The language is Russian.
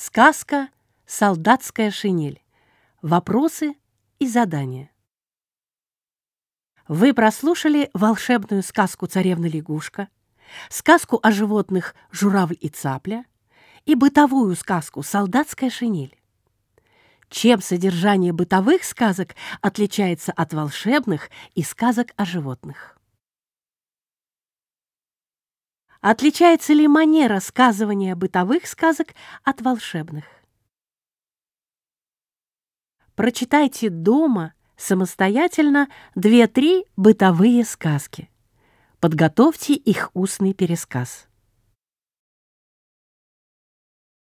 Сказка «Солдатская шинель». Вопросы и задания. Вы прослушали волшебную сказку «Царевна-лягушка», сказку о животных «Журавль и цапля» и бытовую сказку «Солдатская шинель». Чем содержание бытовых сказок отличается от волшебных и сказок о животных? Отличается ли манера сказывания бытовых сказок от волшебных? Прочитайте дома самостоятельно две-три бытовые сказки. Подготовьте их устный пересказ.